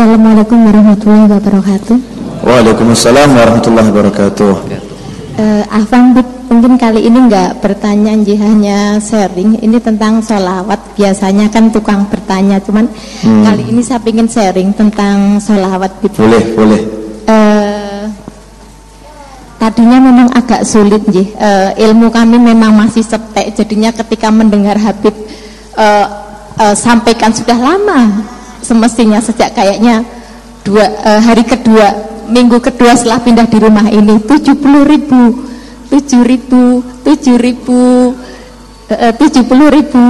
Assalamualaikum warahmatullahi wabarakatuh. Waalaikumsalam warahmatullahi wabarakatuh. Uh, Afan mungkin kali ini nggak bertanya hanya sharing ini tentang sholawat biasanya kan tukang bertanya cuman hmm. kali ini saya ingin sharing tentang sholawat boleh boleh uh, tadinya memang agak sulit Jih. Uh, ilmu kami memang masih setek jadinya ketika mendengar Habib uh, uh, sampaikan sudah lama semestinya sejak kayaknya dua uh, hari kedua minggu kedua setelah pindah di rumah ini tujuh puluh ribu tujuh ribu tujuh ribu eh, tujuh puluh ribu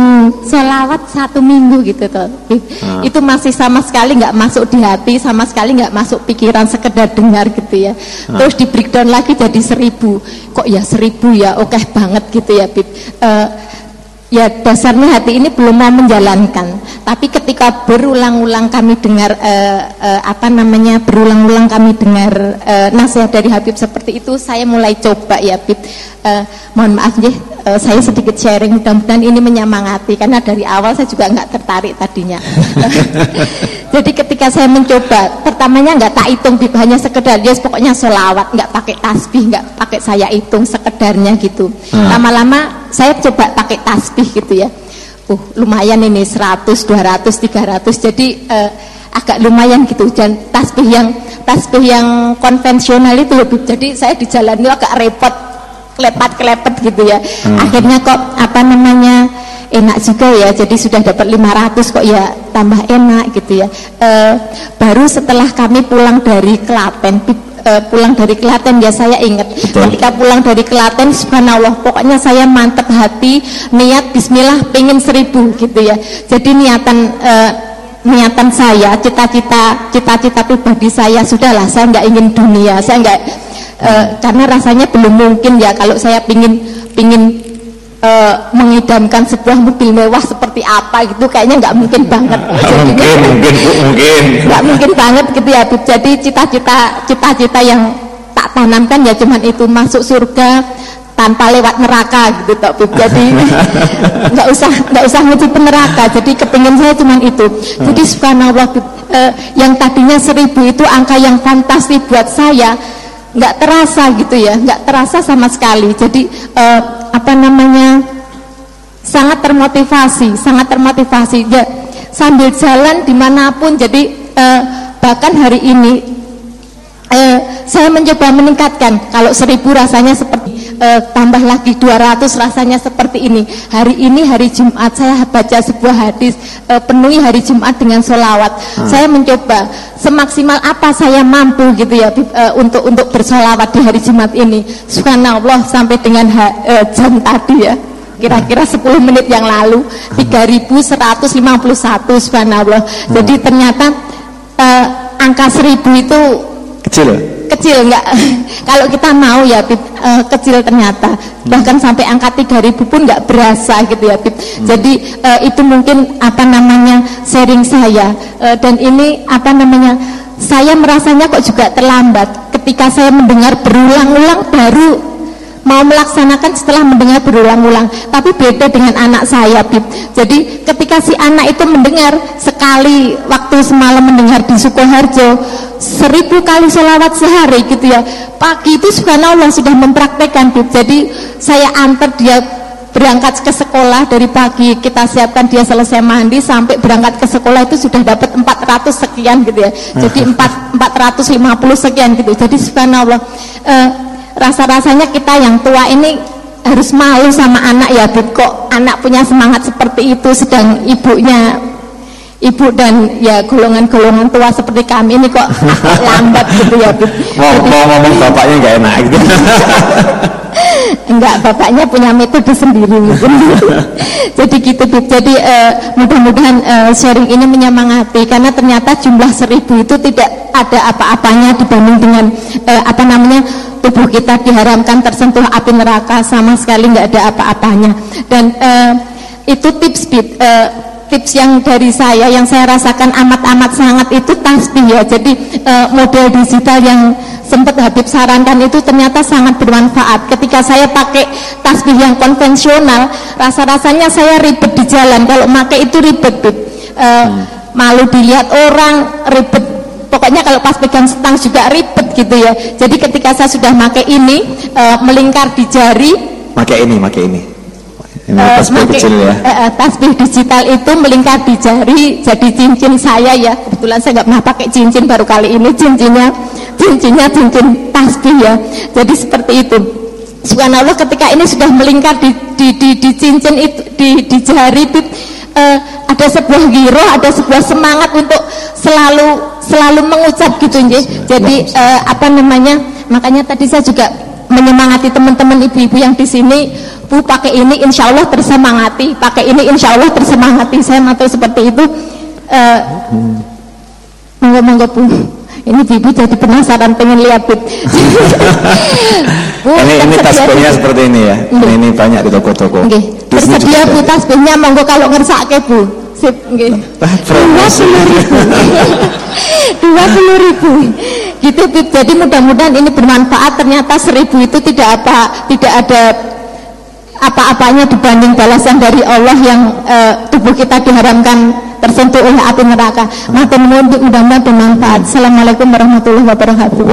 selawat satu minggu gitu tuh ah. itu masih sama sekali nggak masuk di hati sama sekali nggak masuk pikiran sekedar dengar gitu ya. Ah. terus di breakdown lagi jadi seribu. Kok ya seribu ya? Oke okay banget gitu ya Bib. Uh, ya dasarnya hati ini belum mau menjalankan. Tapi ketika berulang-ulang kami dengar uh, uh, apa namanya berulang-ulang kami dengar uh, nasihat dari Habib seperti itu saya mulai coba ya Habib. Uh, mohon maaf ya uh, saya sedikit sharing. Mudah-mudahan ini menyemangati karena dari awal saya juga nggak tertarik tadinya jadi ketika saya mencoba pertamanya nggak tak hitung hanya sekedar ya pokoknya solawat nggak pakai tasbih nggak pakai saya hitung sekedarnya gitu. Hmm. lama-lama saya coba pakai tasbih gitu ya. Uh lumayan ini 100 200 300 jadi uh, agak lumayan gitu. Dan tasbih yang tasbih yang konvensional itu lebih jadi saya di jalan itu agak repot kelepat kelepet gitu ya. Hmm. akhirnya kok apa namanya enak juga ya. Jadi sudah dapat 500 kok ya tambah enak gitu ya. Uh, baru setelah kami pulang dari Klaten uh, pulang dari Klaten ya saya ingat. Betul. ketika pulang dari Klaten subhanallah pokoknya saya mantep hati niat bismillah pengen seribu gitu ya. Jadi niatan uh, niatan saya cita-cita cita-cita pribadi saya sudahlah saya nggak ingin dunia saya nggak uh, karena rasanya belum mungkin ya kalau saya pingin pingin uh, mengidamkan sebuah mobil mewah seperti apa gitu kayaknya nggak mungkin banget. Mungkin mungkin mungkin. Nggak mungkin banget gitu ya Bib. jadi cita-cita cita-cita yang tak tanamkan ya cuman itu masuk surga tanpa lewat neraka gitu tok Bib. jadi nggak usah nggak usah menuju neraka. Jadi kepingin saya cuman itu. Jadi subhanallah Bib, uh, yang tadinya seribu itu angka yang fantastis buat saya nggak terasa gitu ya, nggak terasa sama sekali. Jadi eh, apa namanya sangat termotivasi, sangat termotivasi. Ya, sambil jalan di mana pun. Jadi eh, bahkan hari ini eh, saya mencoba meningkatkan. Kalau seribu rasanya uh, tambah lagi 200 rasanya seperti ini. Hari ini hari Jumat saya baca sebuah hadis uh, penuhi hari Jumat dengan solawat. Hmm. Saya mencoba semaksimal apa saya mampu gitu ya uh, untuk untuk bersolawat di hari Jumat ini. Subhanallah sampai dengan ha, jam tadi ya kira-kira hmm. 10 menit yang lalu hmm. 3151 subhanallah. Hmm. Jadi ternyata uh, angka seribu itu kecil. Ya? Kecil nggak. Kalau kita mau ya Pip, uh, kecil ternyata. Bahkan sampai angka 3000 pun nggak berasa gitu ya Pip. Hmm. jadi uh, itu mungkin apa namanya sharing saya. Uh, dan ini apa namanya saya merasanya kok juga terlambat. Ketika saya mendengar berulang-ulang baru mau melaksanakan setelah mendengar berulang-ulang. Tapi beda dengan anak saya Bib jadi ketika si anak itu mendengar sekali waktu semalam mendengar di Sukoharjo seribu kali sholawat sehari gitu ya. Pagi itu subhanallah sudah mempraktekkan Bib jadi saya antar dia berangkat ke sekolah dari pagi kita siapkan dia selesai mandi sampai berangkat ke sekolah itu sudah dapat 400 sekian gitu ya. Jadi 4, 450 sekian gitu. Jadi subhanallah uh, rasa-rasanya kita yang tua ini harus malu sama anak ya Bib. Kok anak punya semangat seperti itu sedang ibunya ibu dan ya golongan-golongan tua seperti kami ini kok lambat gitu ya Bib. Mau, mau ngomong bapaknya nggak enak gitu. Enggak bapaknya punya metode sendiri gitu. jadi gitu Bib. Jadi uh, mudah-mudahan uh, sharing ini menyemangati karena ternyata jumlah seribu itu tidak ada apa-apanya dibanding dengan uh, apa namanya tubuh kita diharamkan tersentuh api neraka sama sekali nggak ada apa-apanya. Dan uh, itu tips uh, tips yang dari saya yang saya rasakan amat-amat sangat itu tasbih ya. Jadi uh, model digital yang sempat Habib sarankan itu ternyata sangat bermanfaat. Ketika saya pakai tasbih yang konvensional rasa-rasanya saya ribet di jalan. Kalau pakai itu ribet uh, hmm. malu dilihat orang ribet. Pokoknya kalau pas pegang stang juga ribet gitu ya. Jadi ketika saya sudah pakai ini uh, melingkar di jari. Pakai ini pakai ini. Ini uh, tasbih make, kecil ya. uh, uh, tasbih digital itu melingkar di jari jadi cincin saya ya. Kebetulan saya nggak pernah pakai cincin baru kali ini cincinnya cincinnya cincin tasbih ya. Jadi seperti itu. Subhanallah ketika ini sudah melingkar di, di, di, di cincin itu di, di jari itu uh, ada sebuah giro, ada sebuah semangat untuk selalu selalu mengucap gitu nje. Jadi uh, apa namanya? Makanya tadi saya juga menyemangati teman-teman ibu-ibu yang di sini. Bu pakai ini insya Allah tersemangati pakai ini insya Allah tersemangati. Saya mau seperti itu. Uh, monggo-monggo Bu. Ini ibu jadi penasaran pengen lihat bu. bu ini ini tasbihnya seperti ini ya. Ini, ini banyak di toko-toko. Okay. tersedia bu tasbihnya monggo kalau ngersake bu sip nggih dua puluh ribu dua puluh ribu gitu jadi mudah-mudahan ini bermanfaat ternyata seribu itu tidak apa tidak ada apa-apanya dibanding balasan dari Allah yang uh, tubuh kita diharamkan tersentuh oleh api neraka. Nuwun mudah-mudahan bermanfaat. Assalamualaikum warahmatullahi wabarakatuh.